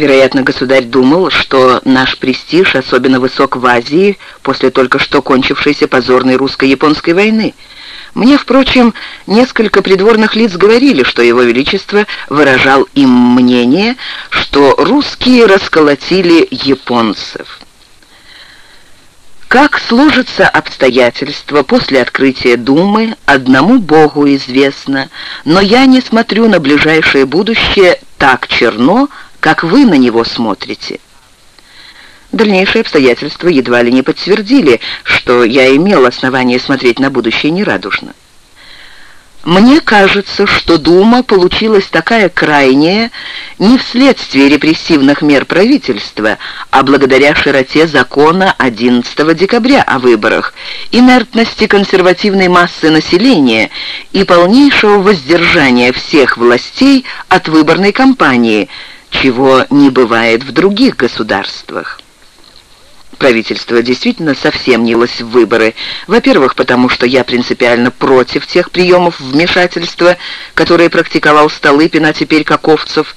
Вероятно, государь думал, что наш престиж особенно высок в Азии после только что кончившейся позорной русско-японской войны. Мне, впрочем, несколько придворных лиц говорили, что его величество выражал им мнение, что русские расколотили японцев. Как сложатся обстоятельства после открытия Думы, одному Богу известно, но я не смотрю на ближайшее будущее так черно, как вы на него смотрите. Дальнейшие обстоятельства едва ли не подтвердили, что я имел основание смотреть на будущее нерадужно. Мне кажется, что Дума получилась такая крайняя не вследствие репрессивных мер правительства, а благодаря широте закона 11 декабря о выборах, инертности консервативной массы населения и полнейшего воздержания всех властей от выборной кампании, чего не бывает в других государствах правительство действительно совсем не лось в выборы. Во-первых, потому что я принципиально против тех приемов вмешательства, которые практиковал Столыпин, а теперь Каковцев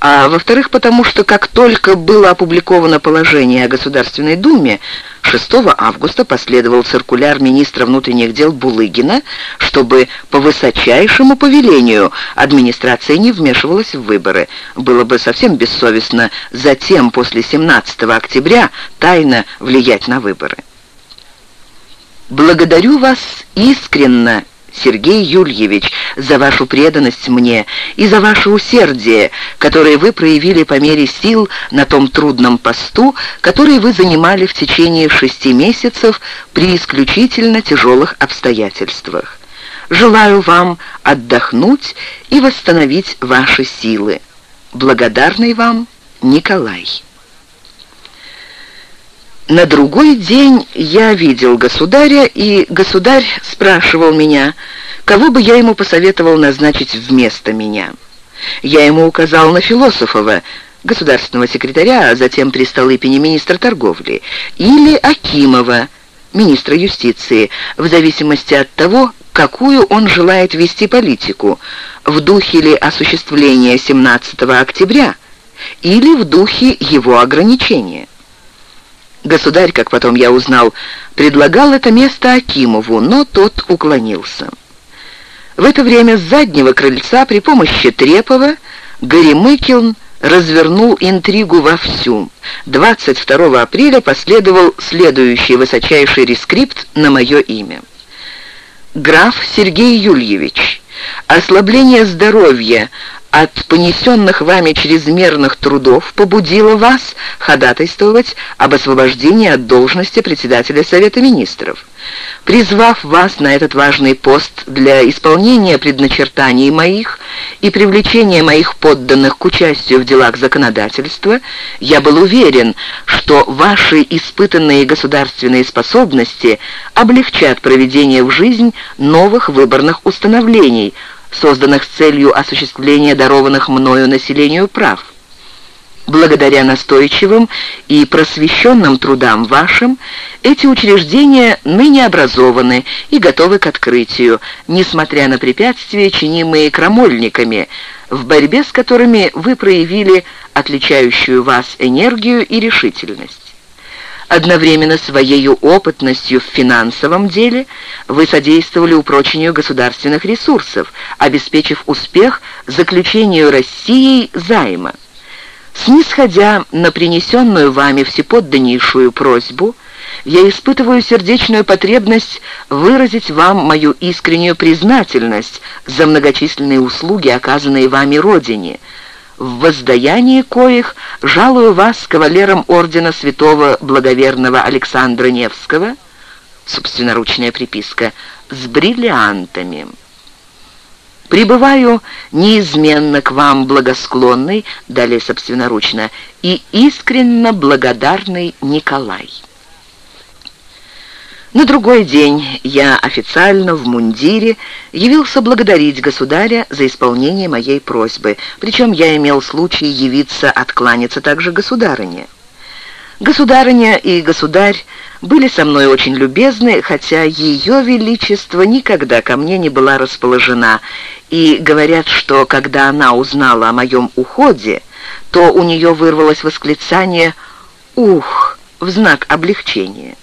а во-вторых, потому что как только было опубликовано положение о Государственной Думе, 6 августа последовал циркуляр министра внутренних дел Булыгина, чтобы по высочайшему повелению администрация не вмешивалась в выборы. Было бы совсем бессовестно затем, после 17 октября, тайно влиять на выборы. «Благодарю вас искренно Сергей Юльевич, за вашу преданность мне и за ваше усердие, которое вы проявили по мере сил на том трудном посту, который вы занимали в течение шести месяцев при исключительно тяжелых обстоятельствах. Желаю вам отдохнуть и восстановить ваши силы. Благодарный вам Николай. На другой день я видел государя, и государь спрашивал меня, кого бы я ему посоветовал назначить вместо меня. Я ему указал на Философова, государственного секретаря, а затем при Столыпине министра торговли, или Акимова, министра юстиции, в зависимости от того, какую он желает вести политику, в духе ли осуществления 17 октября или в духе его ограничения. Государь, как потом я узнал, предлагал это место Акимову, но тот уклонился. В это время с заднего крыльца при помощи Трепова Горемыкин развернул интригу вовсю. 22 апреля последовал следующий высочайший рескрипт на мое имя. «Граф Сергей Юльевич, ослабление здоровья от понесенных вами чрезмерных трудов побудило вас ходатайствовать об освобождении от должности председателя Совета Министров. Призвав вас на этот важный пост для исполнения предначертаний моих и привлечения моих подданных к участию в делах законодательства, я был уверен, что ваши испытанные государственные способности облегчат проведение в жизнь новых выборных установлений – созданных с целью осуществления дарованных мною населению прав. Благодаря настойчивым и просвещенным трудам вашим, эти учреждения ныне образованы и готовы к открытию, несмотря на препятствия, чинимые крамольниками, в борьбе с которыми вы проявили отличающую вас энергию и решительность. Одновременно своей опытностью в финансовом деле вы содействовали упрочению государственных ресурсов, обеспечив успех заключению Россией займа. Снисходя на принесенную вами всеподданнейшую просьбу, я испытываю сердечную потребность выразить вам мою искреннюю признательность за многочисленные услуги, оказанные вами Родине – в воздаянии коих жалую вас кавалером ордена святого благоверного Александра Невского, собственноручная приписка, с бриллиантами. Прибываю неизменно к вам благосклонный, далее собственноручно, и искренно благодарный Николай. На другой день я официально в мундире явился благодарить государя за исполнение моей просьбы, причем я имел случай явиться откланяться также государыне. Государыня и государь были со мной очень любезны, хотя ее величество никогда ко мне не была расположена, и говорят, что когда она узнала о моем уходе, то у нее вырвалось восклицание «Ух!» в знак облегчения.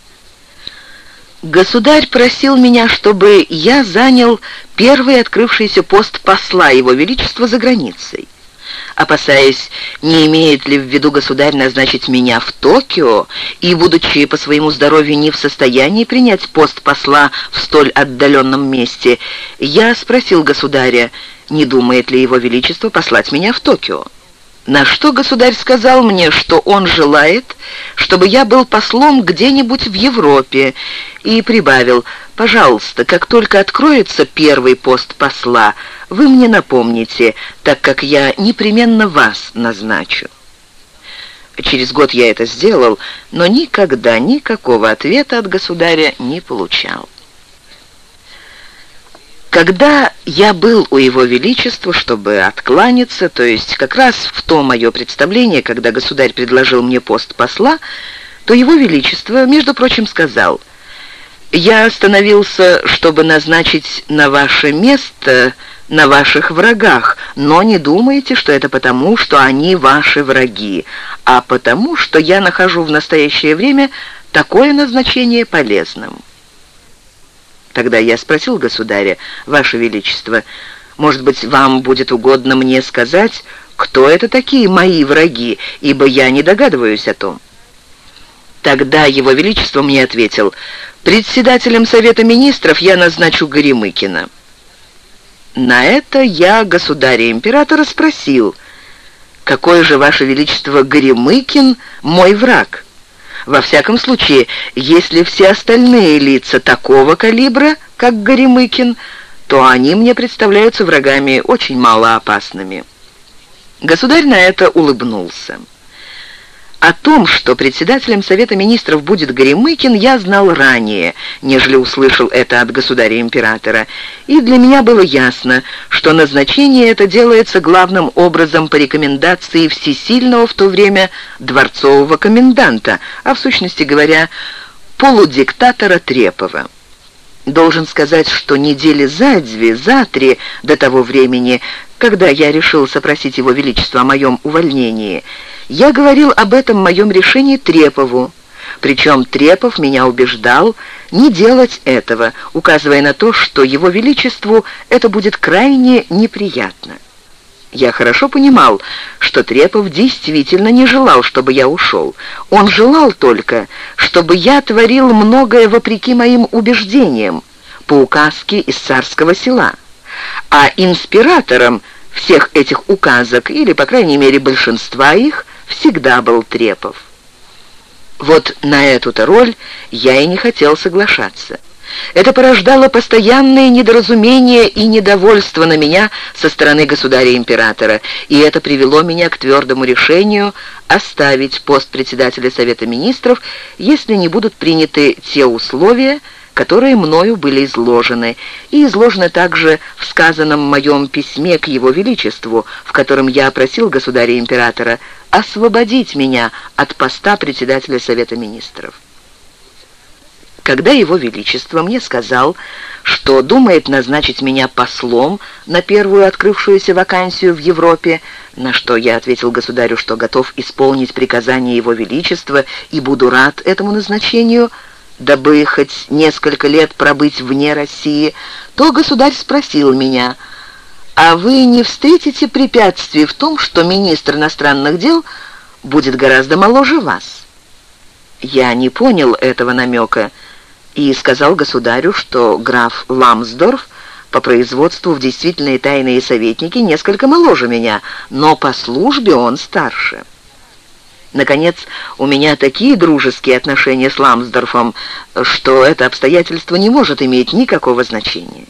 Государь просил меня, чтобы я занял первый открывшийся пост посла Его Величества за границей. Опасаясь, не имеет ли в виду государь назначить меня в Токио, и, будучи по своему здоровью не в состоянии принять пост посла в столь отдаленном месте, я спросил государя, не думает ли его величество послать меня в Токио. На что государь сказал мне, что он желает, чтобы я был послом где-нибудь в Европе, и прибавил, «Пожалуйста, как только откроется первый пост посла, вы мне напомните, так как я непременно вас назначу». Через год я это сделал, но никогда никакого ответа от государя не получал. Когда я был у Его Величества, чтобы откланяться, то есть как раз в то мое представление, когда государь предложил мне пост посла, то Его Величество, между прочим, сказал, «Я остановился, чтобы назначить на ваше место на ваших врагах, но не думайте, что это потому, что они ваши враги, а потому, что я нахожу в настоящее время такое назначение полезным». Тогда я спросил государя, «Ваше Величество, может быть, вам будет угодно мне сказать, кто это такие мои враги, ибо я не догадываюсь о том». Тогда Его Величество мне ответил, «Председателем Совета Министров я назначу Горемыкина». На это я государя-императора спросил, «Какой же, Ваше Величество, Горемыкин мой враг?» Во всяком случае, если все остальные лица такого калибра, как Горемыкин, то они мне представляются врагами очень малоопасными. Государь на это улыбнулся. О том, что председателем Совета Министров будет Горемыкин, я знал ранее, нежели услышал это от государя-императора, и для меня было ясно, что назначение это делается главным образом по рекомендации всесильного в то время дворцового коменданта, а в сущности говоря, полудиктатора Трепова. Должен сказать, что недели за две, за три до того времени, когда я решил сопросить его величество о моем увольнении – я говорил об этом моем решении Трепову, причем Трепов меня убеждал не делать этого, указывая на то, что его величеству это будет крайне неприятно. Я хорошо понимал, что Трепов действительно не желал, чтобы я ушел. Он желал только, чтобы я творил многое вопреки моим убеждениям, по указке из царского села. А инспиратором всех этих указок, или, по крайней мере, большинства их, всегда был Трепов. Вот на эту-то роль я и не хотел соглашаться. Это порождало постоянные недоразумения и недовольство на меня со стороны государя-императора, и это привело меня к твердому решению оставить пост председателя Совета Министров, если не будут приняты те условия, которые мною были изложены, и изложены также в сказанном моем письме к Его Величеству, в котором я просил государя-императора освободить меня от поста председателя Совета Министров. Когда Его Величество мне сказал, что думает назначить меня послом на первую открывшуюся вакансию в Европе, на что я ответил государю, что готов исполнить приказание Его Величества и буду рад этому назначению – дабы хоть несколько лет пробыть вне России, то государь спросил меня, «А вы не встретите препятствий в том, что министр иностранных дел будет гораздо моложе вас?» Я не понял этого намека и сказал государю, что граф Ламсдорф по производству в действительные тайные советники несколько моложе меня, но по службе он старше. Наконец, у меня такие дружеские отношения с Ламсдорфом, что это обстоятельство не может иметь никакого значения».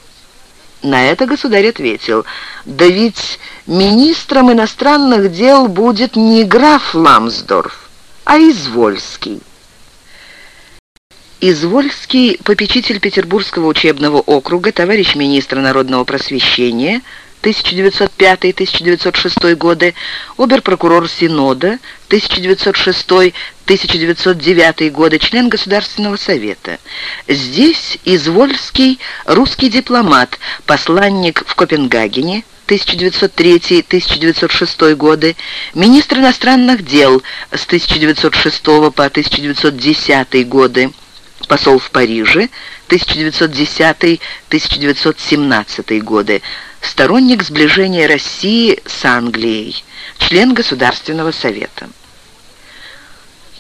На это государь ответил, «Да ведь министром иностранных дел будет не граф Ламсдорф, а Извольский». Извольский, попечитель Петербургского учебного округа, товарищ министра народного просвещения – 1905-1906 годы, обер-прокурор Синода, 1906-1909 годы, член Государственного совета. Здесь Извольский русский дипломат, посланник в Копенгагене, 1903-1906 годы, министр иностранных дел с 1906 по 1910 годы, посол в Париже 1910-1917 годы, сторонник сближения России с Англией, член Государственного совета.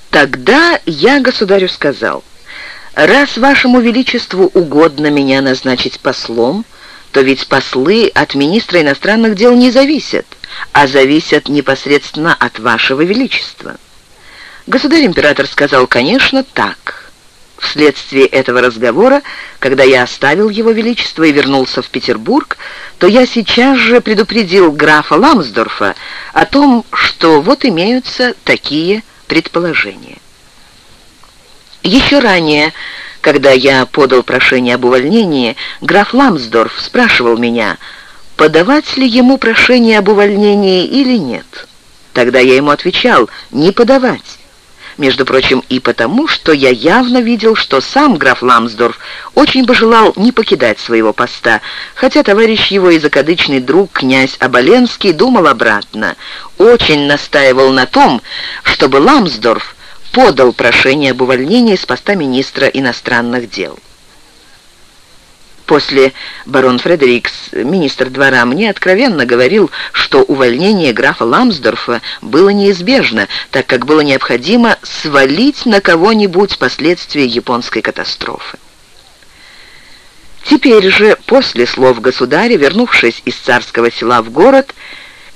Тогда я государю сказал, «Раз вашему величеству угодно меня назначить послом, то ведь послы от министра иностранных дел не зависят, а зависят непосредственно от вашего величества». Государь-император сказал, «Конечно, так». Вследствие этого разговора, когда я оставил его величество и вернулся в Петербург, то я сейчас же предупредил графа Ламсдорфа о том, что вот имеются такие предположения. Еще ранее, когда я подал прошение об увольнении, граф Ламсдорф спрашивал меня, подавать ли ему прошение об увольнении или нет. Тогда я ему отвечал, не подавать. Между прочим, и потому, что я явно видел, что сам граф Ламсдорф очень бы желал не покидать своего поста, хотя товарищ его и закадычный друг, князь Оболенский, думал обратно. Очень настаивал на том, чтобы Ламсдорф подал прошение об увольнении с поста министра иностранных дел. После барон Фредерикс, министр двора, мне откровенно говорил, что увольнение графа Ламсдорфа было неизбежно, так как было необходимо свалить на кого-нибудь последствия японской катастрофы. Теперь же, после слов государя, вернувшись из царского села в город,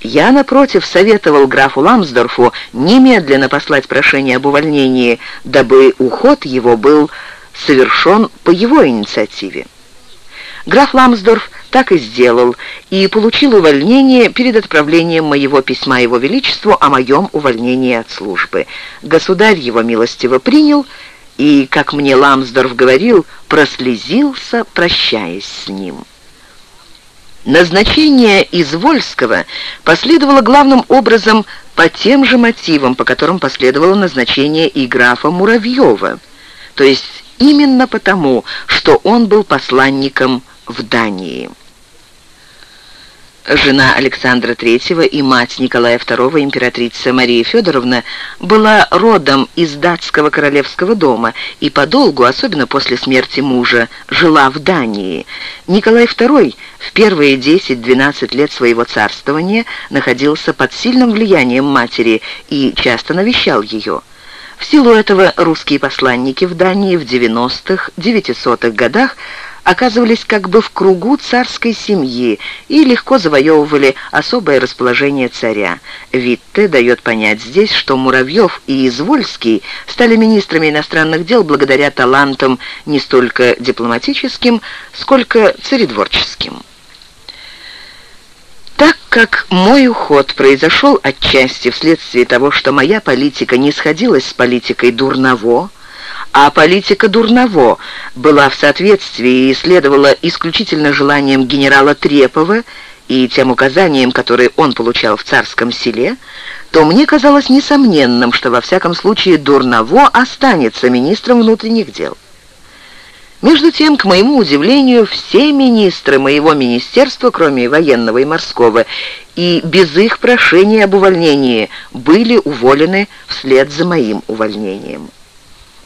я, напротив, советовал графу Ламсдорфу немедленно послать прошение об увольнении, дабы уход его был совершен по его инициативе. Граф Ламсдорф так и сделал и получил увольнение перед отправлением моего письма Его Величеству о моем увольнении от службы. Государь его милостиво принял и, как мне Ламсдорф говорил, прослезился, прощаясь с ним. Назначение Извольского последовало главным образом по тем же мотивам, по которым последовало назначение и графа Муравьева, то есть именно потому, что он был посланником в Дании. Жена Александра III и мать Николая II, императрица Мария Федоровна, была родом из датского королевского дома и подолгу, особенно после смерти мужа, жила в Дании. Николай II в первые 10-12 лет своего царствования находился под сильным влиянием матери и часто навещал ее. В силу этого русские посланники в Дании в 90-х, 900-х годах оказывались как бы в кругу царской семьи и легко завоевывали особое расположение царя. Витте дает понять здесь, что Муравьев и Извольский стали министрами иностранных дел благодаря талантам не столько дипломатическим, сколько царедворческим. Так как мой уход произошел отчасти вследствие того, что моя политика не сходилась с политикой Дурново, а политика Дурново была в соответствии и следовала исключительно желаниям генерала Трепова и тем указаниям, которые он получал в царском селе, то мне казалось несомненным, что во всяком случае Дурново останется министром внутренних дел. Между тем, к моему удивлению, все министры моего министерства, кроме военного и морского, и без их прошения об увольнении, были уволены вслед за моим увольнением.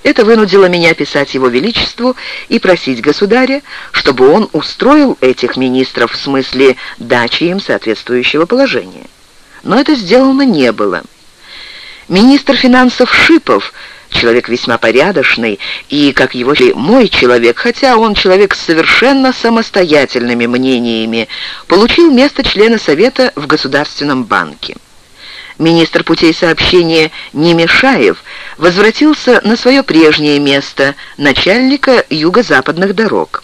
Это вынудило меня писать его величеству и просить государя, чтобы он устроил этих министров в смысле дачи им соответствующего положения. Но это сделано не было. Министр финансов Шипов, человек весьма порядочный и, как его мой человек, хотя он человек с совершенно самостоятельными мнениями, получил место члена Совета в Государственном банке министр путей сообщения Немешаев возвратился на свое прежнее место начальника юго-западных дорог.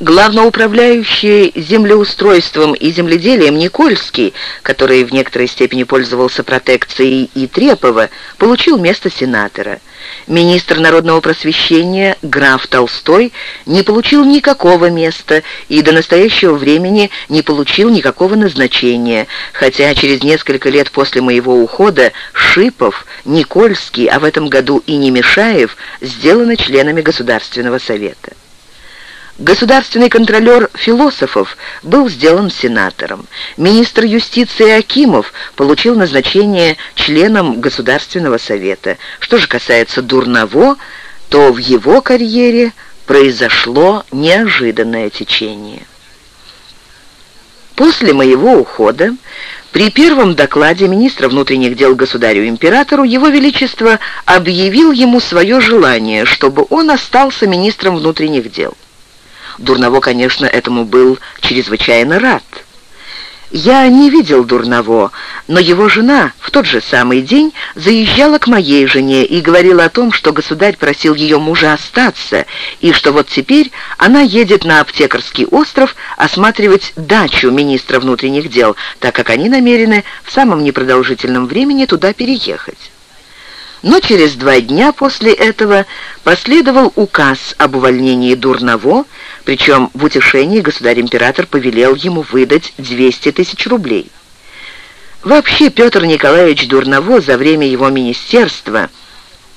Главноуправляющий землеустройством и земледелием Никольский, который в некоторой степени пользовался протекцией и Трепова, получил место сенатора. Министр народного просвещения граф Толстой не получил никакого места и до настоящего времени не получил никакого назначения, хотя через несколько лет после моего ухода Шипов, Никольский, а в этом году и Немешаев сделаны членами Государственного совета. Государственный контролер Философов был сделан сенатором. Министр юстиции Акимов получил назначение членом Государственного совета. Что же касается Дурново, то в его карьере произошло неожиданное течение. После моего ухода при первом докладе министра внутренних дел государю-императору Его Величество объявил ему свое желание, чтобы он остался министром внутренних дел. Дурново, конечно, этому был чрезвычайно рад. Я не видел Дурново, но его жена в тот же самый день заезжала к моей жене и говорила о том, что государь просил ее мужа остаться, и что вот теперь она едет на Аптекарский остров осматривать дачу министра внутренних дел, так как они намерены в самом непродолжительном времени туда переехать. Но через два дня после этого последовал указ об увольнении Дурново, причем в утешении государь-император повелел ему выдать 200 тысяч рублей. Вообще Петр Николаевич Дурново за время его министерства,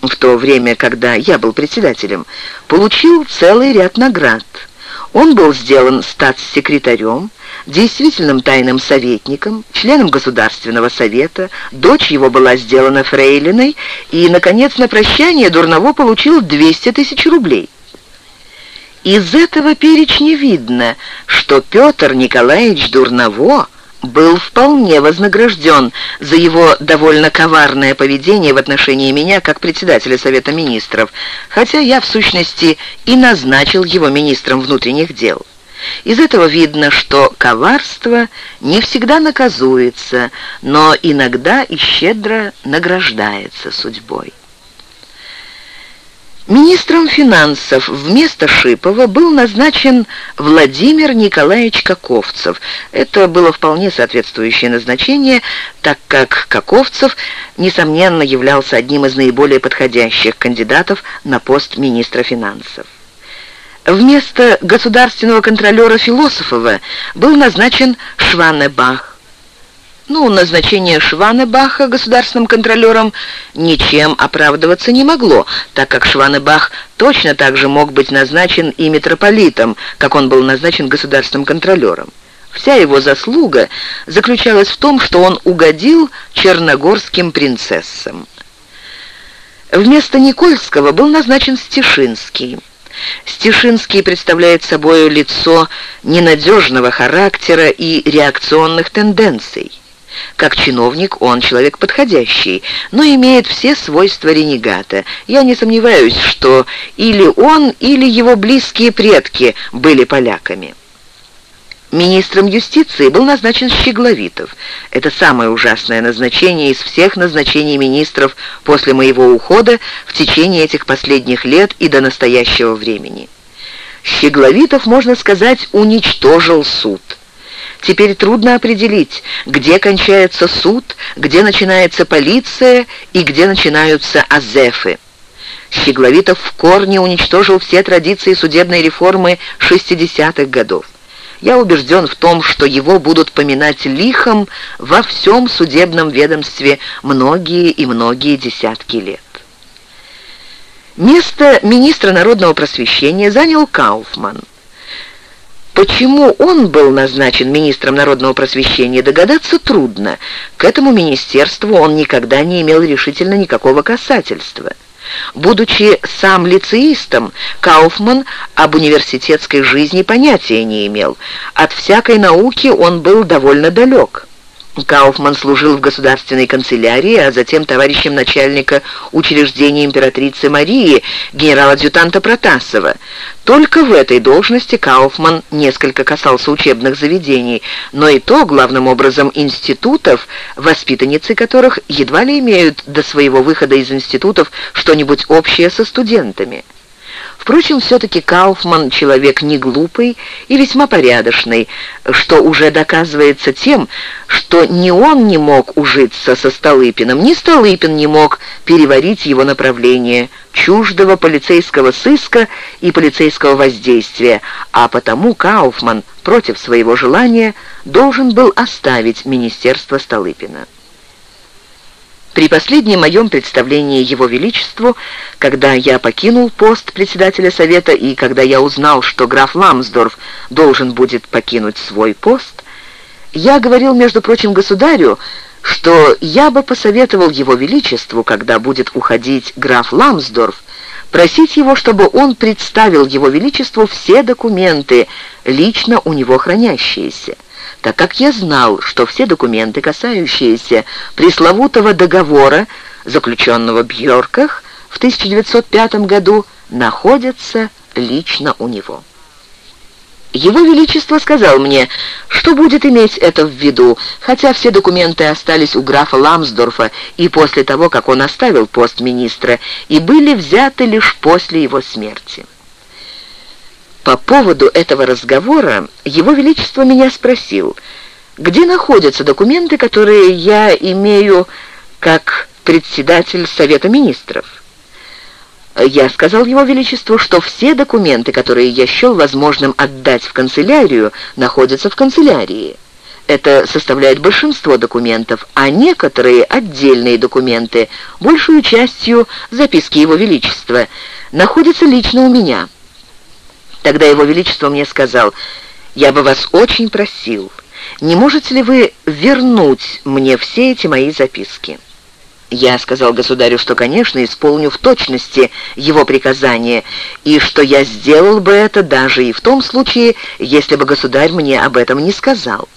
в то время, когда я был председателем, получил целый ряд наград. Он был сделан статс-секретарем, действительным тайным советником, членом Государственного совета, дочь его была сделана фрейлиной, и, наконец, на прощание Дурново получил 200 тысяч рублей. Из этого перечня видно, что Петр Николаевич Дурново был вполне вознагражден за его довольно коварное поведение в отношении меня как председателя Совета Министров, хотя я, в сущности, и назначил его министром внутренних дел. Из этого видно, что коварство не всегда наказуется, но иногда и щедро награждается судьбой. Министром финансов вместо Шипова был назначен Владимир Николаевич Каковцев. Это было вполне соответствующее назначение, так как Каковцев, несомненно, являлся одним из наиболее подходящих кандидатов на пост министра финансов. Вместо государственного контролера Философова был назначен Шванебах. Ну, назначение Шванебаха государственным контролером ничем оправдываться не могло, так как Шванебах точно так же мог быть назначен и митрополитом, как он был назначен государственным контролером. Вся его заслуга заключалась в том, что он угодил черногорским принцессам. Вместо Никольского был назначен Стешинский. Стешинский представляет собой лицо ненадежного характера и реакционных тенденций. Как чиновник он человек подходящий, но имеет все свойства ренегата. Я не сомневаюсь, что или он, или его близкие предки были поляками. Министром юстиции был назначен Щегловитов. Это самое ужасное назначение из всех назначений министров после моего ухода в течение этих последних лет и до настоящего времени. Щегловитов, можно сказать, уничтожил суд. Теперь трудно определить, где кончается суд, где начинается полиция и где начинаются азефы. Щегловитов в корне уничтожил все традиции судебной реформы 60-х годов. Я убежден в том, что его будут поминать лихом во всем судебном ведомстве многие и многие десятки лет. Место министра народного просвещения занял Кауфман. Почему он был назначен министром народного просвещения, догадаться трудно. К этому министерству он никогда не имел решительно никакого касательства. Будучи сам лицеистом, Кауфман об университетской жизни понятия не имел. От всякой науки он был довольно далек. Кауфман служил в государственной канцелярии, а затем товарищем начальника учреждения императрицы Марии, генерал-адъютанта Протасова. Только в этой должности Кауфман несколько касался учебных заведений, но и то, главным образом, институтов, воспитанницы которых едва ли имеют до своего выхода из институтов что-нибудь общее со студентами. Впрочем, все-таки Кауфман человек не глупый и весьма порядочный, что уже доказывается тем, что ни он не мог ужиться со Столыпиным, ни Столыпин не мог переварить его направление чуждого полицейского сыска и полицейского воздействия, а потому Кауфман против своего желания должен был оставить министерство Столыпина. При последнем моем представлении Его Величеству, когда я покинул пост председателя Совета и когда я узнал, что граф Ламсдорф должен будет покинуть свой пост, я говорил, между прочим, государю, что я бы посоветовал Его Величеству, когда будет уходить граф Ламсдорф, просить его, чтобы он представил Его Величеству все документы, лично у него хранящиеся так как я знал, что все документы, касающиеся пресловутого договора, заключенного Бьорках в 1905 году, находятся лично у него. Его Величество сказал мне, что будет иметь это в виду, хотя все документы остались у графа Ламсдорфа и после того, как он оставил пост министра, и были взяты лишь после его смерти. По поводу этого разговора Его Величество меня спросил, где находятся документы, которые я имею как председатель Совета Министров. Я сказал Его Величеству, что все документы, которые я счел возможным отдать в канцелярию, находятся в канцелярии. Это составляет большинство документов, а некоторые отдельные документы, большую частью записки Его Величества, находятся лично у меня. Тогда Его Величество мне сказал, «Я бы вас очень просил, не можете ли вы вернуть мне все эти мои записки?» Я сказал государю, что, конечно, исполню в точности его приказание, и что я сделал бы это даже и в том случае, если бы государь мне об этом не сказал.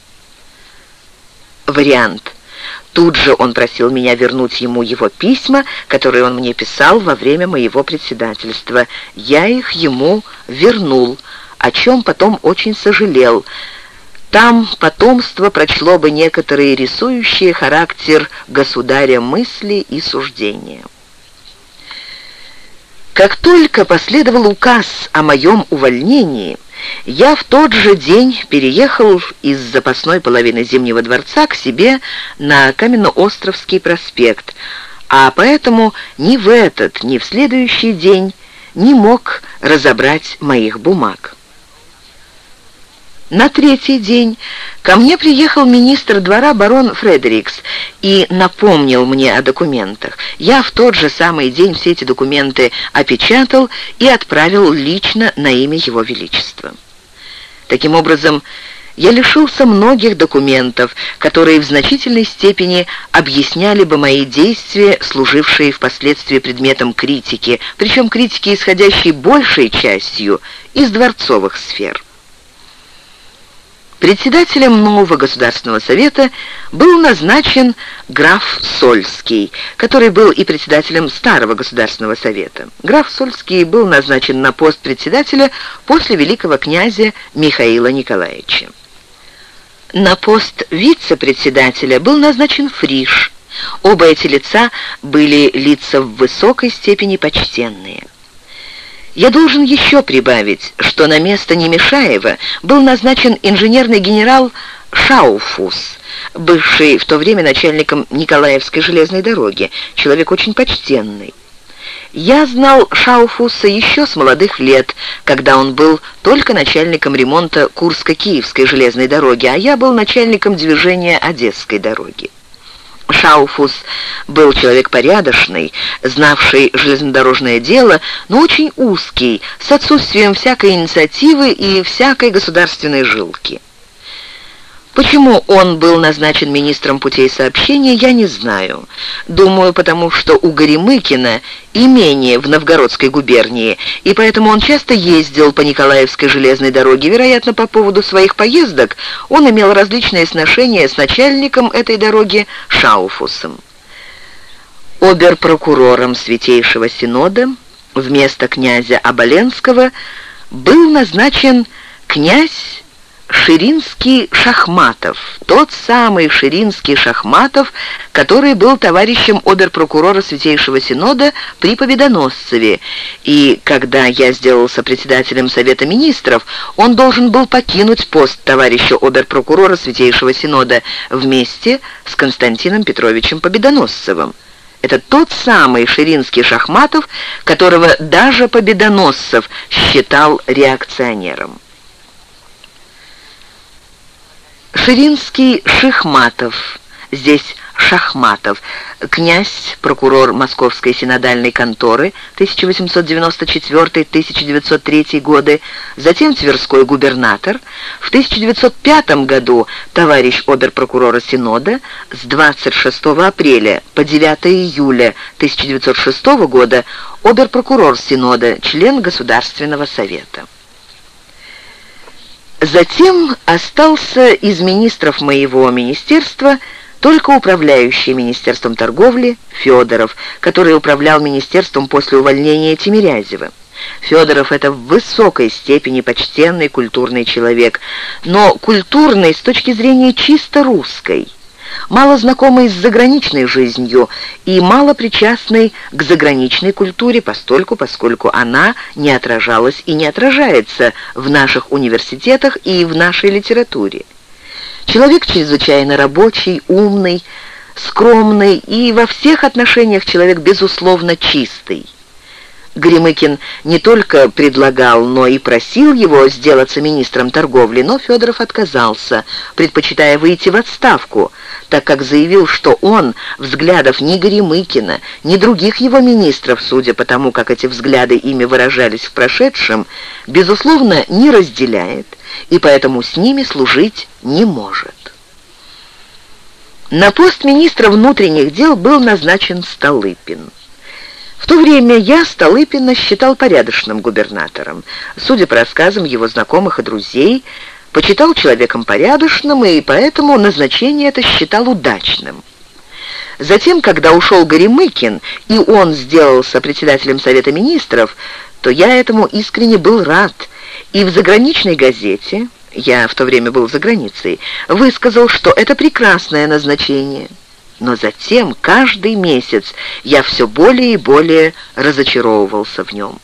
Вариант. Тут же он просил меня вернуть ему его письма, которые он мне писал во время моего председательства. Я их ему вернул, о чем потом очень сожалел. Там потомство прочло бы некоторые рисующие характер государя мысли и суждения. Как только последовал указ о моем увольнении, я в тот же день переехал из запасной половины Зимнего дворца к себе на Каменноостровский проспект, а поэтому ни в этот, ни в следующий день не мог разобрать моих бумаг. На третий день ко мне приехал министр двора барон Фредерикс и напомнил мне о документах. Я в тот же самый день все эти документы опечатал и отправил лично на имя его величества. Таким образом, я лишился многих документов, которые в значительной степени объясняли бы мои действия, служившие впоследствии предметом критики, причем критики, исходящей большей частью из дворцовых сфер. Председателем нового Государственного совета был назначен граф Сольский, который был и председателем старого Государственного совета. Граф Сольский был назначен на пост председателя после великого князя Михаила Николаевича. На пост вице-председателя был назначен Фриш. Оба эти лица были лица в высокой степени почтенные. Я должен еще прибавить, что на место Немешаева был назначен инженерный генерал Шауфус, бывший в то время начальником Николаевской железной дороги, человек очень почтенный. Я знал Шауфуса еще с молодых лет, когда он был только начальником ремонта Курско-Киевской железной дороги, а я был начальником движения Одесской дороги. Шауфус был человек порядочный, знавший железнодорожное дело, но очень узкий, с отсутствием всякой инициативы и всякой государственной жилки. Почему он был назначен министром путей сообщения, я не знаю. Думаю, потому что у Горемыкина имение в Новгородской губернии, и поэтому он часто ездил по Николаевской железной дороге. Вероятно, по поводу своих поездок он имел различные сношения с начальником этой дороги Шауфусом. Обер-прокурором Святейшего Синода вместо князя Оболенского был назначен князь Ширинский Шахматов, тот самый Ширинский Шахматов, который был товарищем оберпрокурора Святейшего Синода при Победоносцеве, и когда я сделался председателем Совета Министров, он должен был покинуть пост товарища оберпрокурора Святейшего Синода вместе с Константином Петровичем Победоносцевым. Это тот самый Ширинский Шахматов, которого даже Победоносцев считал реакционером. Ширинский Шихматов, здесь Шахматов, князь, прокурор Московской синодальной конторы 1894-1903 годы, затем Тверской губернатор, в 1905 году товарищ оберпрокурора Синода, с 26 апреля по 9 июля 1906 года оберпрокурор Синода, член Государственного совета. Затем остался из министров моего министерства только управляющий Министерством торговли Федоров, который управлял министерством после увольнения Тимирязева. Федоров — это в высокой степени почтенный культурный человек, но культурный с точки зрения чисто русской – мало знакомый с заграничной жизнью и мало причастный к заграничной культуре, постольку, поскольку она не отражалась и не отражается в наших университетах и в нашей литературе. Человек чрезвычайно рабочий, умный, скромный и во всех отношениях человек, безусловно, чистый. Гремыкин не только предлагал, но и просил его сделаться министром торговли, но Федоров отказался, предпочитая выйти в отставку, так как заявил, что он взглядов ни Гремыкина, ни других его министров, судя по тому, как эти взгляды ими выражались в прошедшем, безусловно, не разделяет и поэтому с ними служить не может. На пост министра внутренних дел был назначен Столыпин. В то время я Столыпина считал порядочным губернатором. Судя по рассказам его знакомых и друзей, почитал человеком порядочным и поэтому назначение это считал удачным. Затем, когда ушел Горемыкин, и он сделался председателем Совета Министров, то я этому искренне был рад, и в заграничной газете, я в то время был за границей, высказал, что это прекрасное назначение – но затем каждый месяц я все более и более разочаровывался в нем.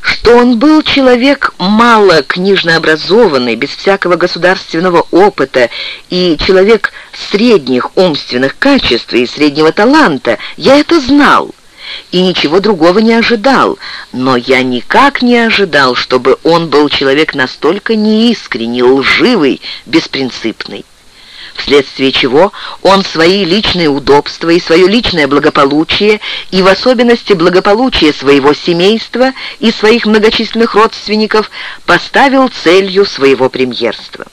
Что он был человек мало книжно образованный, без всякого государственного опыта и человек средних умственных качеств и среднего таланта, я это знал и ничего другого не ожидал, но я никак не ожидал, чтобы он был человек настолько неискренний, лживый, беспринципный вследствие чего он свои личные удобства и свое личное благополучие, и в особенности благополучие своего семейства и своих многочисленных родственников, поставил целью своего премьерства.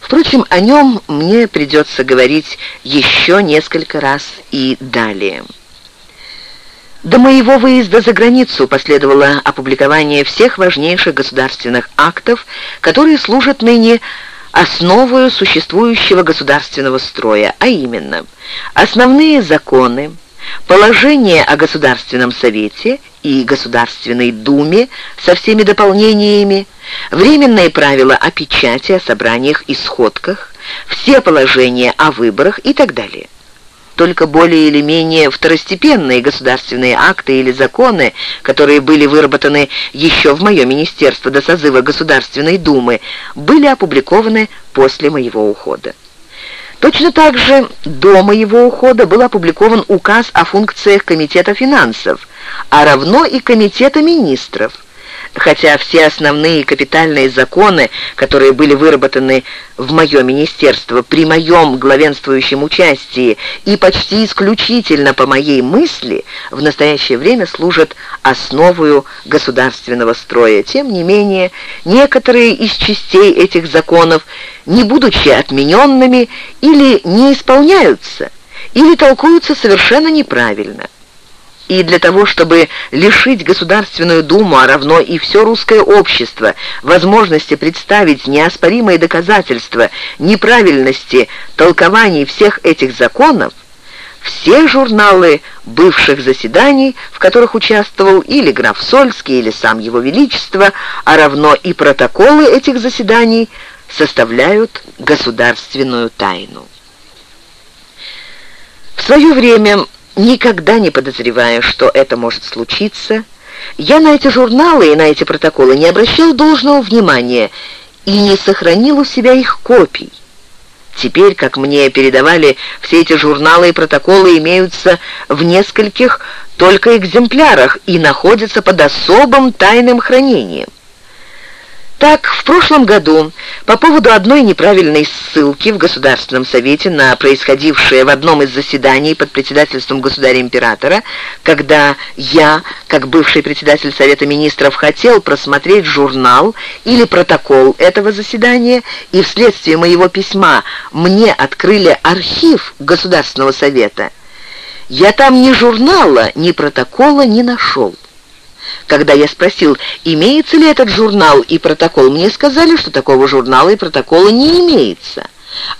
Впрочем, о нем мне придется говорить еще несколько раз и далее. До моего выезда за границу последовало опубликование всех важнейших государственных актов, которые служат ныне основою существующего государственного строя, а именно основные законы, положение о Государственном Совете и Государственной Думе со всеми дополнениями, временные правила о печати, о собраниях и сходках, все положения о выборах и так далее только более или менее второстепенные государственные акты или законы, которые были выработаны еще в мое министерство до созыва Государственной Думы, были опубликованы после моего ухода. Точно так же до моего ухода был опубликован указ о функциях Комитета финансов, а равно и Комитета министров – хотя все основные капитальные законы, которые были выработаны в мое министерство при моем главенствующем участии и почти исключительно по моей мысли, в настоящее время служат основою государственного строя. Тем не менее, некоторые из частей этих законов, не будучи отмененными, или не исполняются, или толкуются совершенно неправильно и для того, чтобы лишить Государственную Думу, а равно и все русское общество, возможности представить неоспоримые доказательства неправильности толкований всех этих законов, все журналы бывших заседаний, в которых участвовал или граф Сольский, или сам его величество, а равно и протоколы этих заседаний, составляют государственную тайну. В свое время Никогда не подозревая, что это может случиться, я на эти журналы и на эти протоколы не обращал должного внимания и не сохранил у себя их копий. Теперь, как мне передавали, все эти журналы и протоколы имеются в нескольких только экземплярах и находятся под особым тайным хранением. Так, в прошлом году по поводу одной неправильной ссылки в Государственном Совете на происходившее в одном из заседаний под председательством государя-императора, когда я, как бывший председатель Совета Министров, хотел просмотреть журнал или протокол этого заседания, и вследствие моего письма мне открыли архив Государственного Совета, я там ни журнала, ни протокола не нашел. Когда я спросил, имеется ли этот журнал и протокол, мне сказали, что такого журнала и протокола не имеется.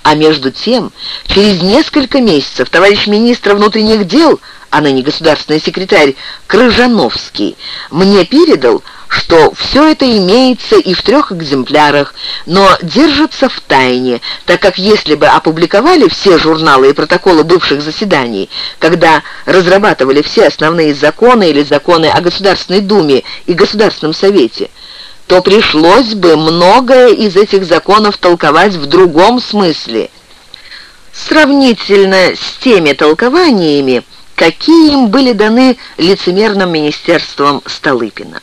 А между тем, через несколько месяцев товарищ министр внутренних дел, а ныне государственный секретарь Крыжановский, мне передал, что все это имеется и в трех экземплярах, но держится в тайне, так как если бы опубликовали все журналы и протоколы бывших заседаний, когда разрабатывали все основные законы или законы о Государственной Думе и Государственном Совете, то пришлось бы многое из этих законов толковать в другом смысле, сравнительно с теми толкованиями, какие им были даны лицемерным министерством Столыпина.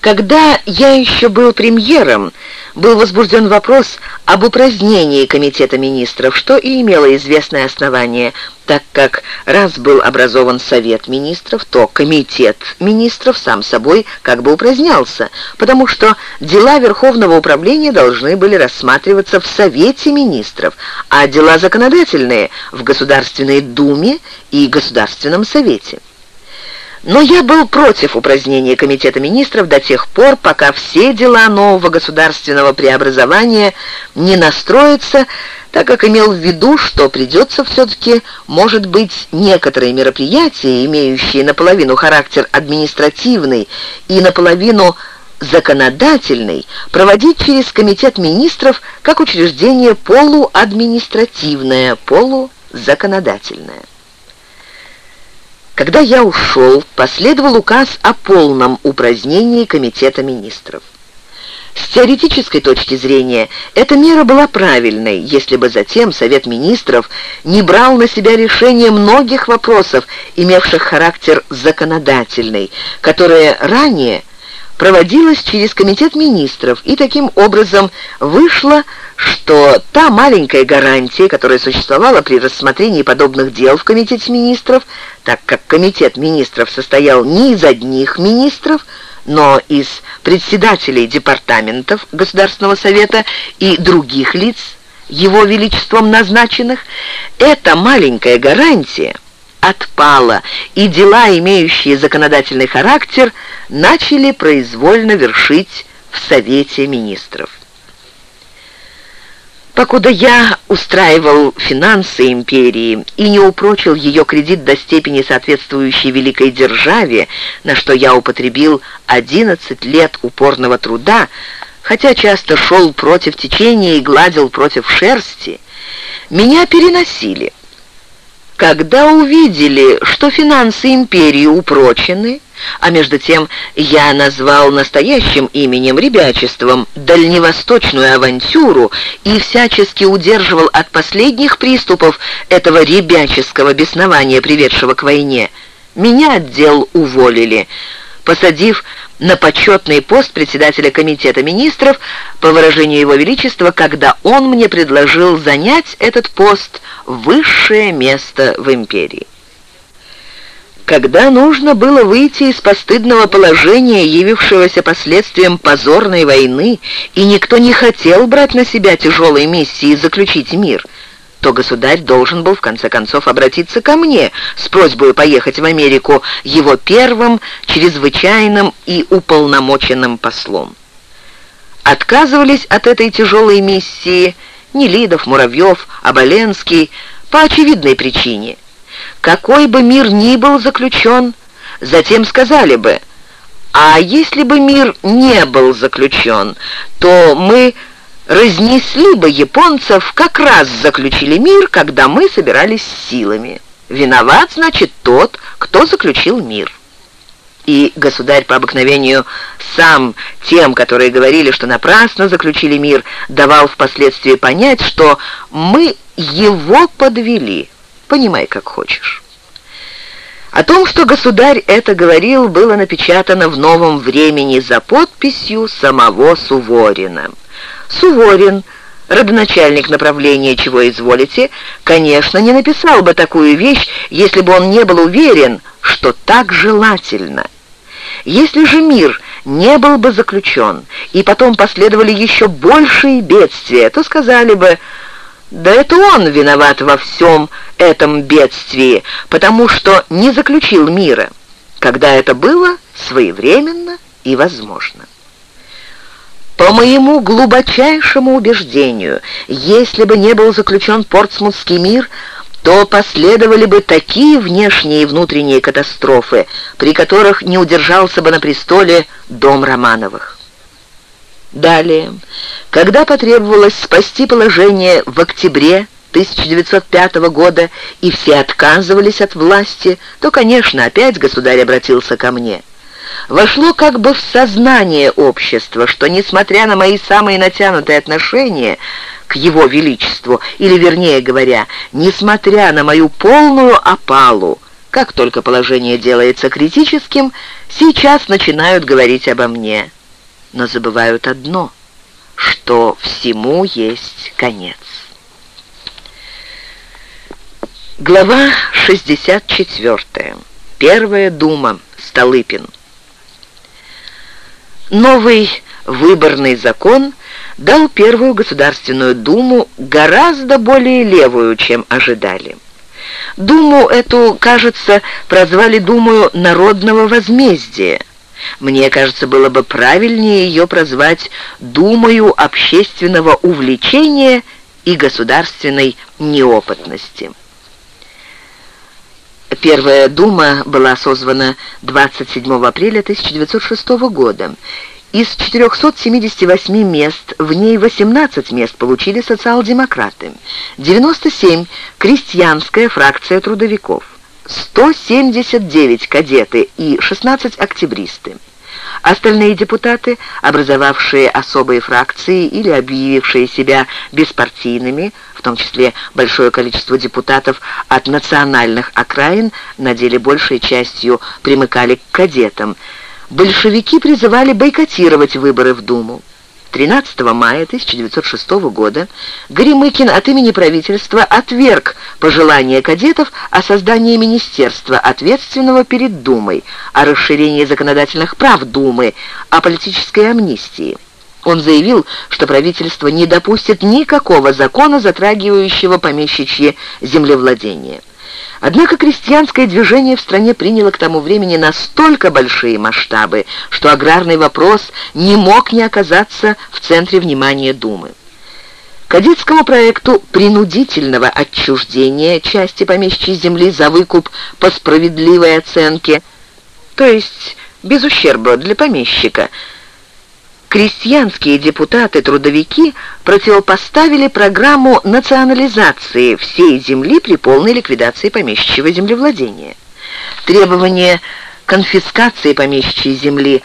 Когда я еще был премьером, был возбужден вопрос об упразднении Комитета министров, что и имело известное основание, так как раз был образован Совет министров, то Комитет министров сам собой как бы упразднялся, потому что дела Верховного управления должны были рассматриваться в Совете министров, а дела законодательные – в Государственной Думе и Государственном Совете. Но я был против упразднения Комитета министров до тех пор, пока все дела нового государственного преобразования не настроятся, так как имел в виду, что придется все-таки, может быть, некоторые мероприятия, имеющие наполовину характер административный и наполовину законодательный, проводить через Комитет министров как учреждение полуадминистративное, полузаконодательное. Когда я ушел, последовал указ о полном упразднении Комитета министров. С теоретической точки зрения, эта мера была правильной, если бы затем Совет Министров не брал на себя решение многих вопросов, имевших характер законодательный, которые ранее проводилась через Комитет Министров, и таким образом вышло, что та маленькая гарантия, которая существовала при рассмотрении подобных дел в Комитете Министров, так как Комитет Министров состоял не из одних министров, но из председателей департаментов Государственного Совета и других лиц, его величеством назначенных, эта маленькая гарантия отпала, и дела, имеющие законодательный характер, начали произвольно вершить в Совете Министров. Покуда я устраивал финансы империи и не упрочил ее кредит до степени соответствующей великой державе, на что я употребил 11 лет упорного труда, хотя часто шел против течения и гладил против шерсти, меня переносили. Когда увидели, что финансы империи упрочены, а между тем я назвал настоящим именем ребячеством дальневосточную авантюру и всячески удерживал от последних приступов этого ребяческого беснования, приведшего к войне. Меня отдел уволили, посадив на почетный пост председателя комитета министров, по выражению его величества, когда он мне предложил занять этот пост высшее место в империи. Когда нужно было выйти из постыдного положения, явившегося последствием позорной войны, и никто не хотел брать на себя тяжелые миссии заключить мир, то государь должен был в конце концов обратиться ко мне с просьбой поехать в Америку его первым, чрезвычайным и уполномоченным послом. Отказывались от этой тяжелой миссии Нелидов, Муравьев, Оболенский по очевидной причине – какой бы мир ни был заключен, затем сказали бы, а если бы мир не был заключен, то мы разнесли бы японцев, как раз заключили мир, когда мы собирались силами. Виноват, значит, тот, кто заключил мир. И государь по обыкновению сам тем, которые говорили, что напрасно заключили мир, давал впоследствии понять, что мы его подвели. Понимай, как хочешь. О том, что государь это говорил, было напечатано в «Новом времени» за подписью самого Суворина. Суворин, родоначальник направления «Чего изволите», конечно, не написал бы такую вещь, если бы он не был уверен, что так желательно. Если же мир не был бы заключен, и потом последовали еще большие бедствия, то сказали бы да это он виноват во всем этом бедствии, потому что не заключил мира, когда это было своевременно и возможно. По моему глубочайшему убеждению, если бы не был заключен Портсмутский мир, то последовали бы такие внешние и внутренние катастрофы, при которых не удержался бы на престоле дом Романовых. Далее, когда потребовалось спасти положение в октябре 1905 года, и все отказывались от власти, то, конечно, опять государь обратился ко мне. Вошло как бы в сознание общества, что, несмотря на мои самые натянутые отношения к его величеству, или, вернее говоря, несмотря на мою полную опалу, как только положение делается критическим, сейчас начинают говорить обо мне но забывают одно, что всему есть конец. Глава 64. Первая дума. Столыпин. Новый выборный закон дал первую Государственную Думу гораздо более левую, чем ожидали. Думу эту, кажется, прозвали Думою народного возмездия. Мне кажется, было бы правильнее ее прозвать «думаю общественного увлечения и государственной неопытности». Первая дума была созвана 27 апреля 1906 года. Из 478 мест в ней 18 мест получили социал-демократы, 97 – крестьянская фракция трудовиков. 179 кадеты и 16 октябристы. Остальные депутаты, образовавшие особые фракции или объявившие себя беспартийными, в том числе большое количество депутатов от национальных окраин, на деле большей частью примыкали к кадетам, большевики призывали бойкотировать выборы в Думу. 13 мая 1906 года Горемыкин от имени правительства отверг пожелание кадетов о создании министерства, ответственного перед Думой, о расширении законодательных прав Думы, о политической амнистии. Он заявил, что правительство не допустит никакого закона, затрагивающего помещичье землевладение. Однако крестьянское движение в стране приняло к тому времени настолько большие масштабы, что аграрный вопрос не мог не оказаться в центре внимания Думы. Кадетскому проекту принудительного отчуждения части помещичьей земли за выкуп по справедливой оценке, то есть без ущерба для помещика – крестьянские депутаты-трудовики противопоставили программу национализации всей земли при полной ликвидации помещичьего землевладения. Требование конфискации помещичьей земли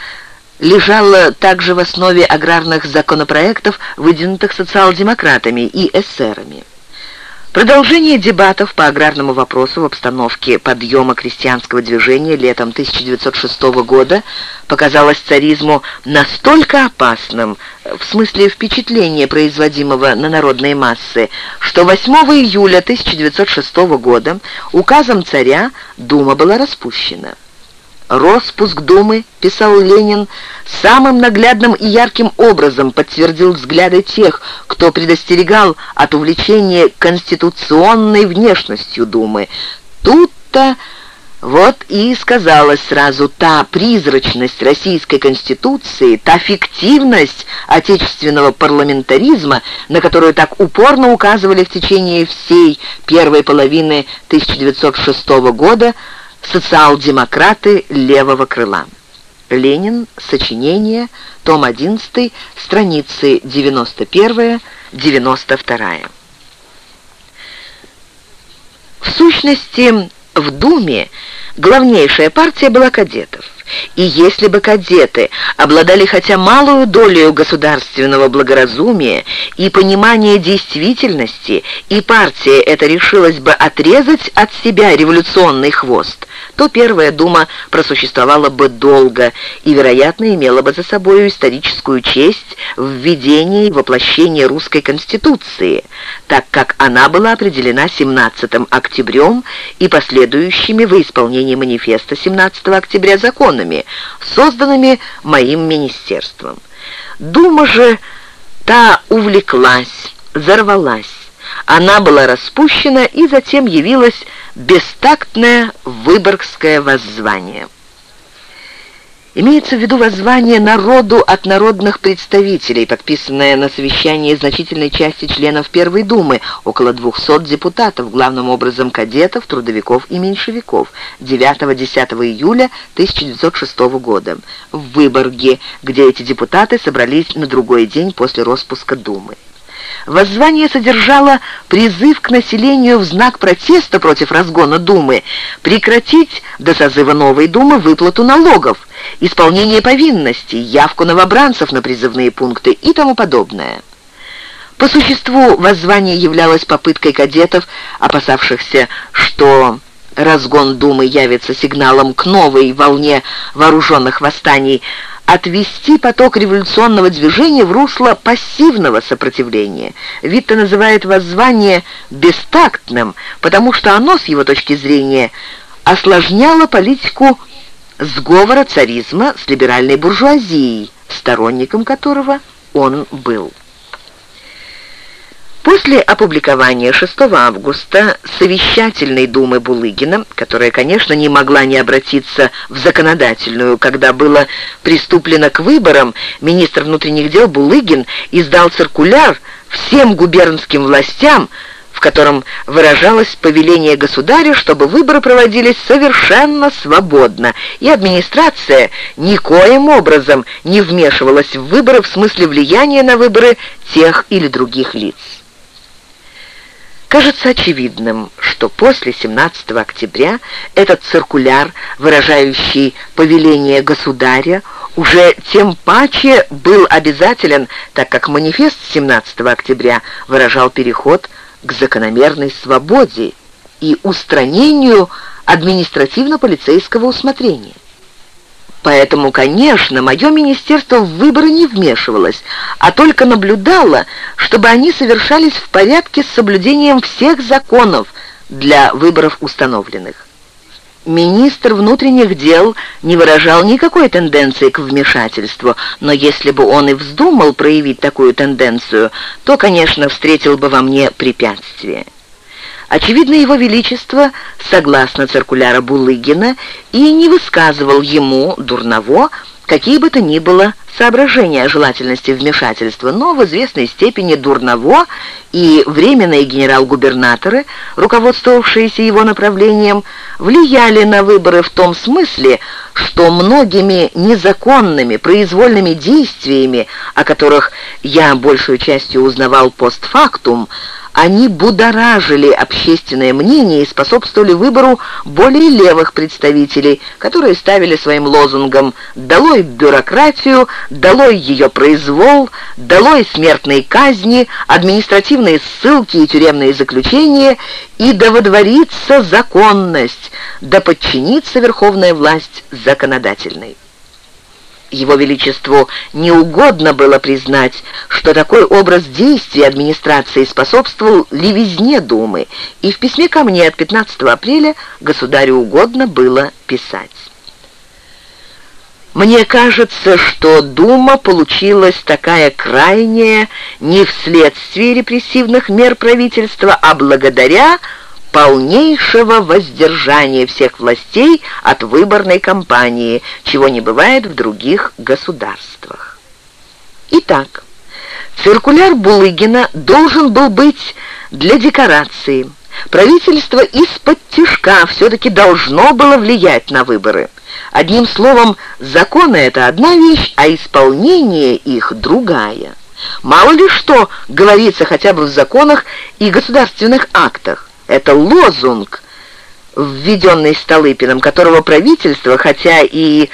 лежало также в основе аграрных законопроектов, выдвинутых социал-демократами и эсерами. Продолжение дебатов по аграрному вопросу в обстановке подъема крестьянского движения летом 1906 года показалось царизму настолько опасным, в смысле впечатления, производимого на народные массы, что 8 июля 1906 года указом царя Дума была распущена. Роспуск Думы, писал Ленин, самым наглядным и ярким образом подтвердил взгляды тех, кто предостерегал от увлечения конституционной внешностью Думы. Тут-то вот и сказалась сразу та призрачность Российской Конституции, та фиктивность отечественного парламентаризма, на которую так упорно указывали в течение всей первой половины 1906 года Социал-демократы левого крыла. Ленин. Сочинение. Том 11. Страницы 91-92. В сущности, в Думе главнейшая партия была кадетов. И если бы кадеты обладали хотя малую долей государственного благоразумия и понимания действительности, и партия это решилась бы отрезать от себя революционный хвост, то Первая Дума просуществовала бы долго и, вероятно, имела бы за собой историческую честь в введении и воплощении русской Конституции, так как она была определена 17 октябрем и последующими в исполнении манифеста 17 октября законами, созданными моим министерством. Дума же та увлеклась, взорвалась. Она была распущена, и затем явилось бестактное Выборгское воззвание. Имеется в виду воззвание народу от народных представителей, подписанное на совещании значительной части членов Первой Думы, около 200 депутатов, главным образом кадетов, трудовиков и меньшевиков, 9-10 июля 1906 года, в Выборге, где эти депутаты собрались на другой день после распуска Думы. Воззвание содержало призыв к населению в знак протеста против разгона Думы прекратить до созыва новой Думы выплату налогов, исполнение повинностей, явку новобранцев на призывные пункты и тому подобное. По существу воззвание являлось попыткой кадетов, опасавшихся, что разгон Думы явится сигналом к новой волне вооруженных восстаний, отвести поток революционного движения в русло пассивного сопротивления. Витте называет воззвание бестактным, потому что оно, с его точки зрения, осложняло политику сговора царизма с либеральной буржуазией, сторонником которого он был. После опубликования 6 августа совещательной думы Булыгина, которая, конечно, не могла не обратиться в законодательную, когда было приступлено к выборам, министр внутренних дел Булыгин издал циркуляр всем губернским властям, в котором выражалось повеление государя, чтобы выборы проводились совершенно свободно, и администрация никоим образом не вмешивалась в выборы в смысле влияния на выборы тех или других лиц. Кажется очевидным, что после 17 октября этот циркуляр, выражающий повеление государя, уже тем паче был обязателен, так как манифест 17 октября выражал переход к закономерной свободе и устранению административно-полицейского усмотрения. Поэтому, конечно, мое министерство в выборы не вмешивалось, а только наблюдало, чтобы они совершались в порядке с соблюдением всех законов для выборов установленных. Министр внутренних дел не выражал никакой тенденции к вмешательству, но если бы он и вздумал проявить такую тенденцию, то, конечно, встретил бы во мне препятствие. Очевидно, его величество, согласно циркуляра Булыгина, и не высказывал ему, Дурново, какие бы то ни было соображения о желательности вмешательства, но в известной степени Дурново и временные генерал-губернаторы, руководствовавшиеся его направлением, влияли на выборы в том смысле, что многими незаконными произвольными действиями, о которых я большую частью узнавал постфактум, они будоражили общественное мнение и способствовали выбору более левых представителей, которые ставили своим лозунгом «Долой бюрократию», «Долой ее произвол», «Долой смертные казни», административные ссылки и тюремные заключения и «Да водворится законность», «Да подчинится верховная власть законодательной». Его Величеству не угодно было признать, что такой образ действий администрации способствовал левизне Думы, и в письме ко мне от 15 апреля государю угодно было писать. Мне кажется, что Дума получилась такая крайняя не вследствие репрессивных мер правительства, а благодаря полнейшего воздержания всех властей от выборной кампании, чего не бывает в других государствах. Итак, циркуляр Булыгина должен был быть для декорации. Правительство из-под тишка все-таки должно было влиять на выборы. Одним словом, законы — это одна вещь, а исполнение их — другая. Мало ли что говорится хотя бы в законах и государственных актах. Это лозунг, введенный Столыпиным, которого правительство, хотя и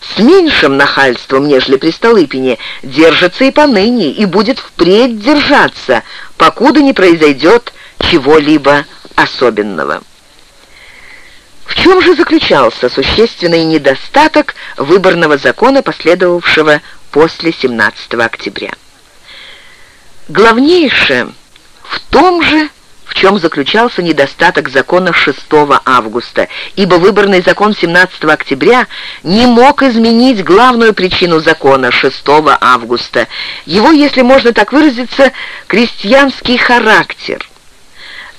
с меньшим нахальством, нежели при Столыпине, держится и поныне, и будет впредь держаться, покуда не произойдет чего-либо особенного. В чем же заключался существенный недостаток выборного закона, последовавшего после 17 октября? Главнейшее в том же, в чем заключался недостаток закона 6 августа, ибо выборный закон 17 октября не мог изменить главную причину закона 6 августа, его, если можно так выразиться, крестьянский характер –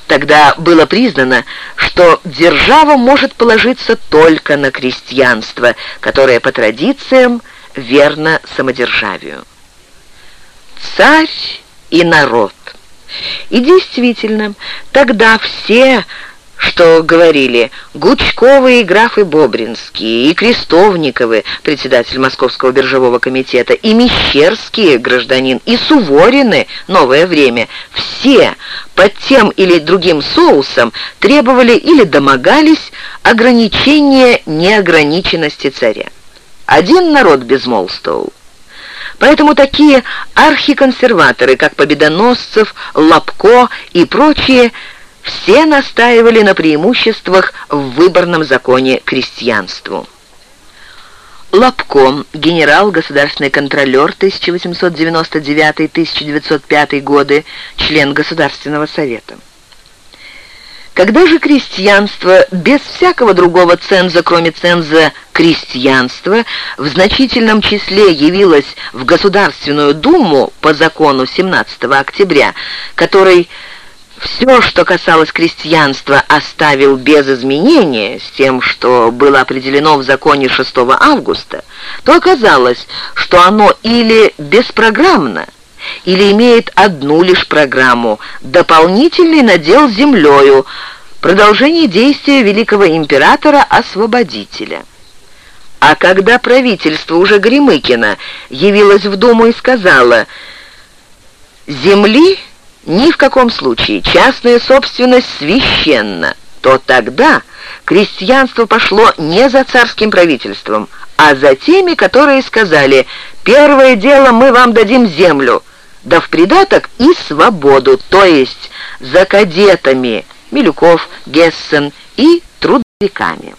Тогда было признано, что держава может положиться только на крестьянство, которое по традициям верно самодержавию. Царь и народ. И действительно, тогда все что говорили Гучковы и графы Бобринские, и Крестовниковы, председатель Московского биржевого комитета, и Мещерские, гражданин, и Суворины, новое время, все под тем или другим соусом требовали или домогались ограничения неограниченности царя. Один народ безмолвствовал. Поэтому такие архиконсерваторы, как Победоносцев, Лобко и прочие – все настаивали на преимуществах в выборном законе крестьянству. Лобко, генерал, государственный контролер 1899-1905 годы, член Государственного совета. Когда же крестьянство, без всякого другого ценза, кроме ценза крестьянства, в значительном числе явилось в Государственную Думу по закону 17 октября, который все, что касалось крестьянства, оставил без изменения с тем, что было определено в законе 6 августа, то оказалось, что оно или беспрограммно, или имеет одну лишь программу – дополнительный надел землею, продолжение действия великого императора-освободителя. А когда правительство уже Гремыкина явилось в Думу и сказало «Земли ни в каком случае частная собственность священна, то тогда крестьянство пошло не за царским правительством, а за теми, которые сказали «первое дело мы вам дадим землю», да в придаток и свободу, то есть за кадетами Милюков, Гессен и трудовиками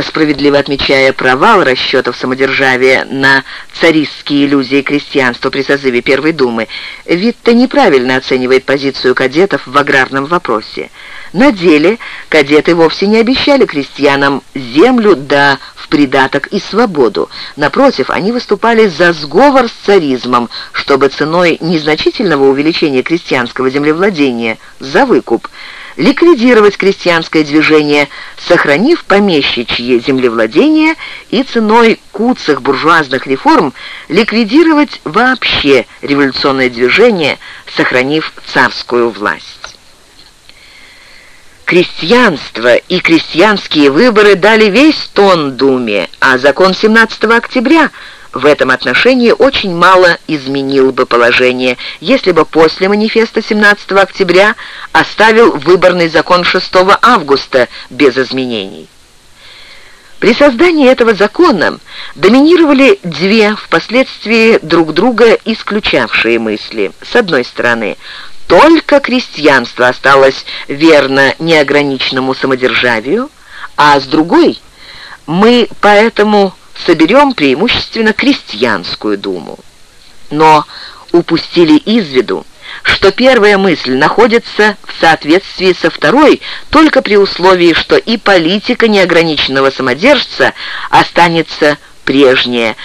справедливо отмечая провал расчетов самодержавия на царистские иллюзии крестьянства при созыве Первой Думы, Витте неправильно оценивает позицию кадетов в аграрном вопросе. На деле кадеты вовсе не обещали крестьянам землю да в придаток и свободу. Напротив, они выступали за сговор с царизмом, чтобы ценой незначительного увеличения крестьянского землевладения за выкуп – ликвидировать крестьянское движение, сохранив помещичье землевладение и ценой куцых буржуазных реформ ликвидировать вообще революционное движение, сохранив царскую власть. Крестьянство и крестьянские выборы дали весь тон Думе, а закон 17 октября – в этом отношении очень мало изменил бы положение, если бы после манифеста 17 октября оставил выборный закон 6 августа без изменений. При создании этого закона доминировали две впоследствии друг друга исключавшие мысли. С одной стороны, только крестьянство осталось верно неограниченному самодержавию, а с другой, мы поэтому соберем преимущественно крестьянскую думу. Но упустили из виду, что первая мысль находится в соответствии со второй только при условии, что и политика неограниченного самодержца останется прежняя,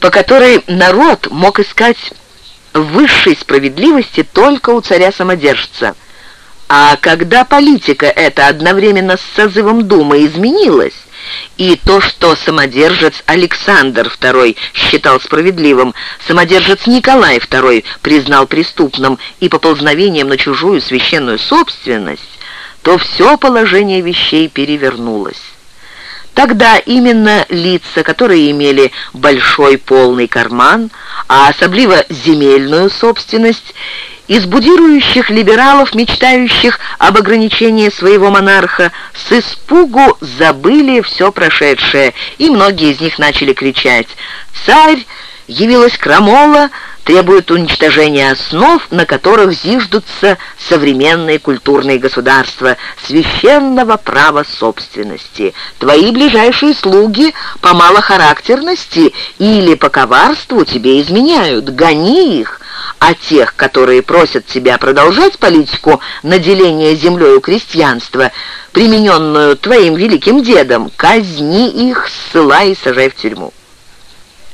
по которой народ мог искать высшей справедливости только у царя-самодержца. А когда политика эта одновременно с созывом Думы изменилась, и то, что самодержец Александр II считал справедливым, самодержец Николай II признал преступным и поползновением на чужую священную собственность, то все положение вещей перевернулось. Тогда именно лица, которые имели большой полный карман, а особливо земельную собственность, из будирующих либералов, мечтающих об ограничении своего монарха, с испугу забыли все прошедшее, и многие из них начали кричать «Царь!» Явилась крамола, требует уничтожения основ, на которых зиждутся современные культурные государства, священного права собственности. Твои ближайшие слуги по малохарактерности или по коварству тебе изменяют. Гони их, а тех, которые просят тебя продолжать политику наделения землею крестьянства, примененную твоим великим дедом, казни их, ссылай и сажай в тюрьму.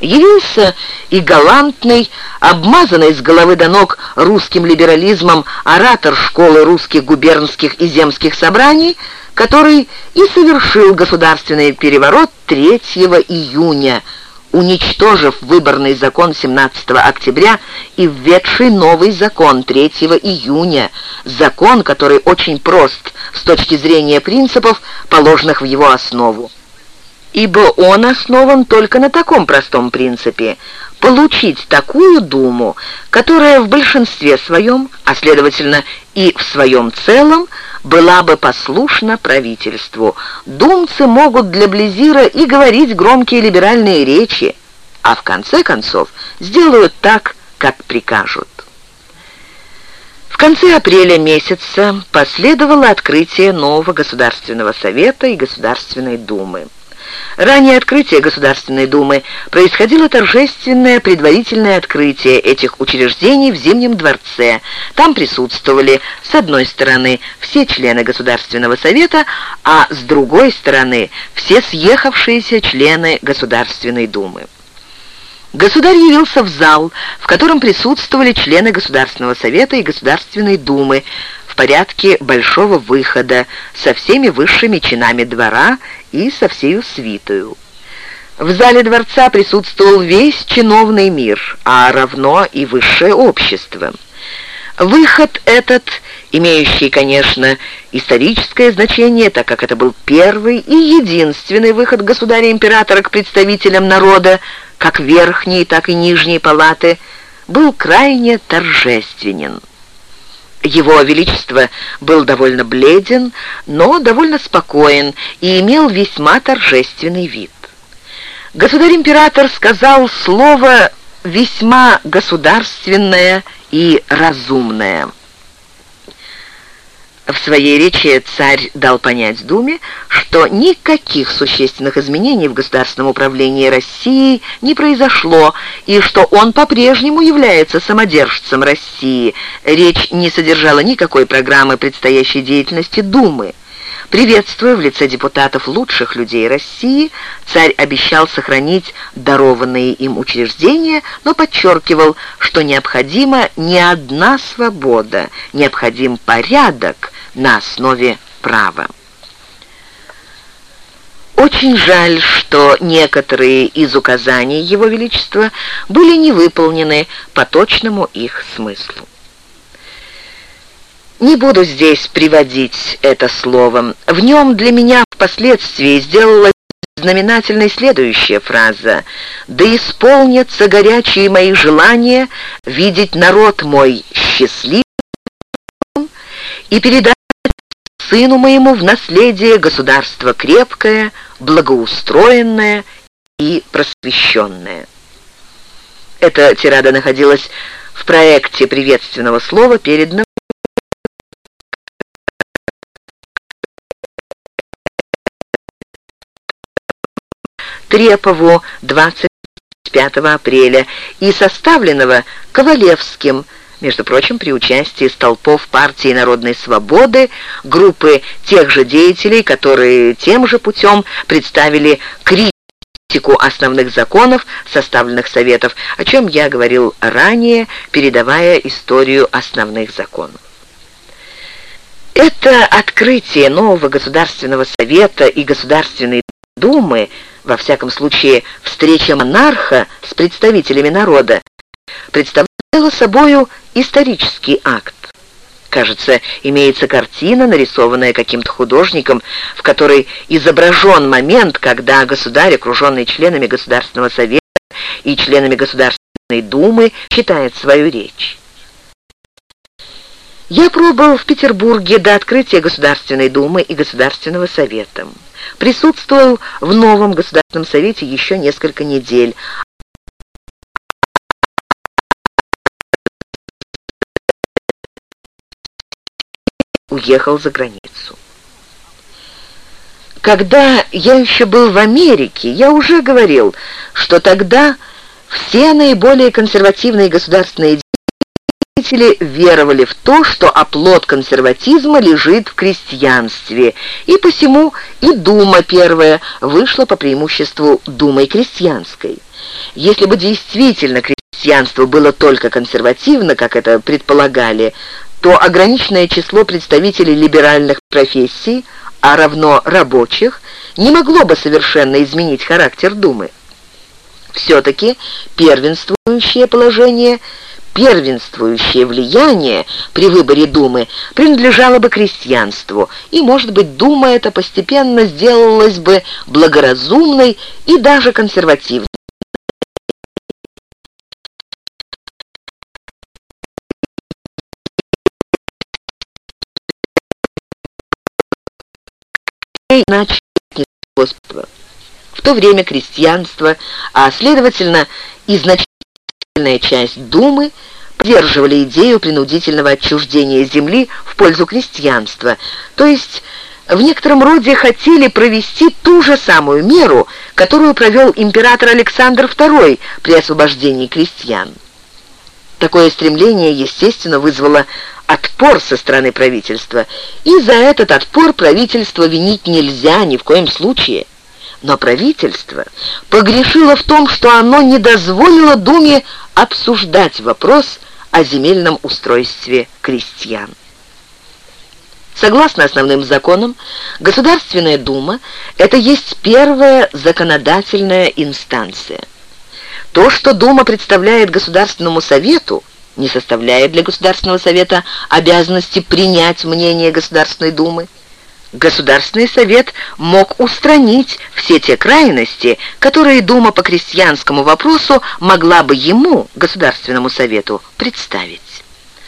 Явился и галантный, обмазанный с головы до ног русским либерализмом оратор школы русских губернских и земских собраний, который и совершил государственный переворот 3 июня, уничтожив выборный закон 17 октября и введший новый закон 3 июня, закон, который очень прост с точки зрения принципов, положенных в его основу ибо он основан только на таком простом принципе – получить такую Думу, которая в большинстве своем, а следовательно и в своем целом, была бы послушна правительству. Думцы могут для Близира и говорить громкие либеральные речи, а в конце концов сделают так, как прикажут. В конце апреля месяца последовало открытие нового Государственного Совета и Государственной Думы. Ранее открытие Государственной Думы происходило торжественное предварительное открытие этих учреждений в Зимнем дворце. Там присутствовали с одной стороны все члены Государственного Совета, а с другой стороны все съехавшиеся члены Государственной Думы. Государь явился в зал, в котором присутствовали члены Государственного Совета и Государственной Думы, в порядке большого выхода со всеми высшими чинами двора и со всею свитою. В зале дворца присутствовал весь чиновный мир, а равно и высшее общество. Выход этот, имеющий, конечно, историческое значение, так как это был первый и единственный выход государя-императора к представителям народа, как верхней, так и нижней палаты, был крайне торжественен. Его Величество был довольно бледен, но довольно спокоен и имел весьма торжественный вид. Государь-император сказал слово весьма государственное и разумное. В своей речи царь дал понять Думе, что никаких существенных изменений в государственном управлении России не произошло, и что он по-прежнему является самодержцем России. Речь не содержала никакой программы предстоящей деятельности Думы. Приветствуя в лице депутатов лучших людей России, царь обещал сохранить дарованные им учреждения, но подчеркивал, что необходима не одна свобода, необходим порядок на основе права. Очень жаль, что некоторые из указаний Его Величества были не выполнены по точному их смыслу. Не буду здесь приводить это словом. В нем для меня впоследствии сделалась знаменательной следующая фраза «Да исполнятся горячие мои желания видеть народ мой счастливым и передать сыну моему в наследие государство крепкое, благоустроенное и просвещенное». Эта тирада находилась в проекте приветственного слова, переданного Трепову 25 апреля и составленного Ковалевским, между прочим, при участии столпов партии Народной Свободы, группы тех же деятелей, которые тем же путем представили критику основных законов, составленных Советов, о чем я говорил ранее, передавая историю основных законов. Это открытие нового Государственного Совета и Государственной Думы во всяком случае встреча монарха с представителями народа, представляла собою исторический акт. Кажется, имеется картина, нарисованная каким-то художником, в которой изображен момент, когда государь, окруженный членами Государственного совета и членами Государственной думы, читает свою речь. Я пробыл в Петербурге до открытия Государственной Думы и Государственного Совета. Присутствовал в новом Государственном Совете еще несколько недель. Уехал за границу. Когда я еще был в Америке, я уже говорил, что тогда все наиболее консервативные государственные деятели веровали в то, что оплот консерватизма лежит в крестьянстве, и посему и Дума первая вышла по преимуществу Думой крестьянской. Если бы действительно крестьянство было только консервативно, как это предполагали, то ограниченное число представителей либеральных профессий, а равно рабочих, не могло бы совершенно изменить характер Думы. Все-таки первенствующее положение, первенствующее влияние при выборе Думы принадлежало бы крестьянству, и, может быть, Дума эта постепенно сделалась бы благоразумной и даже консервативной. Иначе Господа то время крестьянство, а следовательно и значительная часть Думы поддерживали идею принудительного отчуждения земли в пользу крестьянства, то есть в некотором роде хотели провести ту же самую меру, которую провел император Александр II при освобождении крестьян. Такое стремление, естественно, вызвало отпор со стороны правительства, и за этот отпор правительство винить нельзя ни в коем случае. Но правительство погрешило в том, что оно не дозволило Думе обсуждать вопрос о земельном устройстве крестьян. Согласно основным законам, Государственная Дума – это есть первая законодательная инстанция. То, что Дума представляет Государственному Совету, не составляет для Государственного Совета обязанности принять мнение Государственной Думы. Государственный совет мог устранить все те крайности, которые Дума по крестьянскому вопросу могла бы ему, Государственному совету, представить.